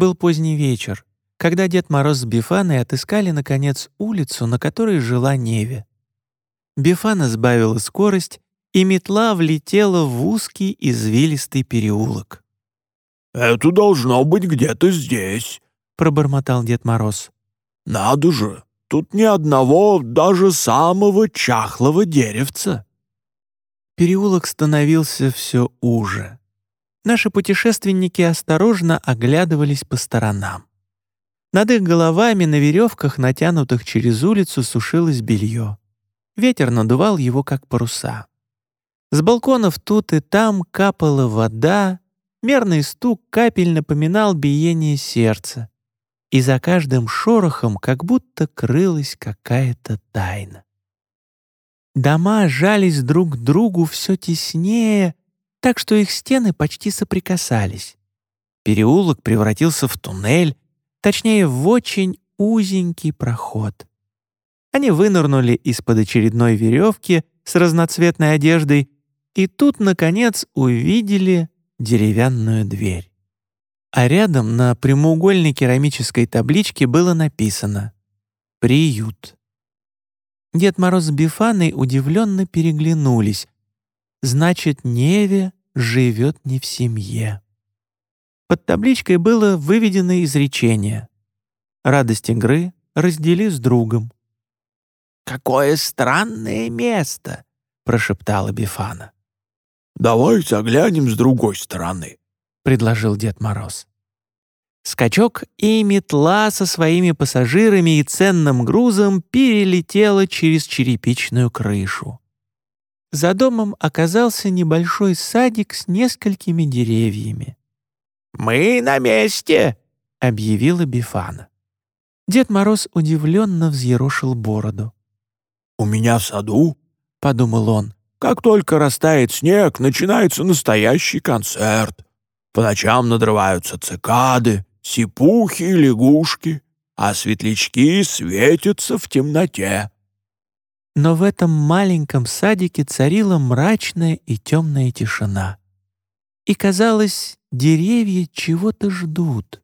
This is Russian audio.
Был поздний вечер, когда Дед Мороз с Бифаной отыскали, наконец, улицу, на которой жила Неве. Бифана сбавила скорость, и метла влетела в узкий извилистый переулок. «Это должно быть где-то здесь», — пробормотал Дед Мороз. «Надо же, тут ни одного, даже самого чахлого деревца». Переулок становился все уже. Наши путешественники осторожно оглядывались по сторонам. Над их головами на веревках, натянутых через улицу, сушилось белье. Ветер надувал его, как паруса. С балконов тут и там капала вода, мерный стук капель напоминал биение сердца. И за каждым шорохом как будто крылась какая-то тайна. Дома жались друг к другу все теснее, так что их стены почти соприкасались. Переулок превратился в туннель, точнее, в очень узенький проход. Они вынырнули из-под очередной веревки с разноцветной одеждой и тут, наконец, увидели деревянную дверь. А рядом на прямоугольной керамической табличке было написано «Приют». Дед Мороз с Бифаной удивленно переглянулись. Значит, Неве живет не в семье. Под табличкой было выведено изречение «Радость игры раздели с другом». «Какое странное место!» — прошептала Бифана. «Давай заглянем с другой стороны», — предложил Дед Мороз. Скачок и метла со своими пассажирами и ценным грузом перелетела через черепичную крышу. За домом оказался небольшой садик с несколькими деревьями. «Мы на месте!» — объявила Бифана. Дед Мороз удивленно взъерошил бороду. «У меня в саду», — подумал он, — «как только растает снег, начинается настоящий концерт. По ночам надрываются цикады, сипухи и лягушки, а светлячки светятся в темноте. Но в этом маленьком садике царила мрачная и темная тишина. И, казалось, деревья чего-то ждут.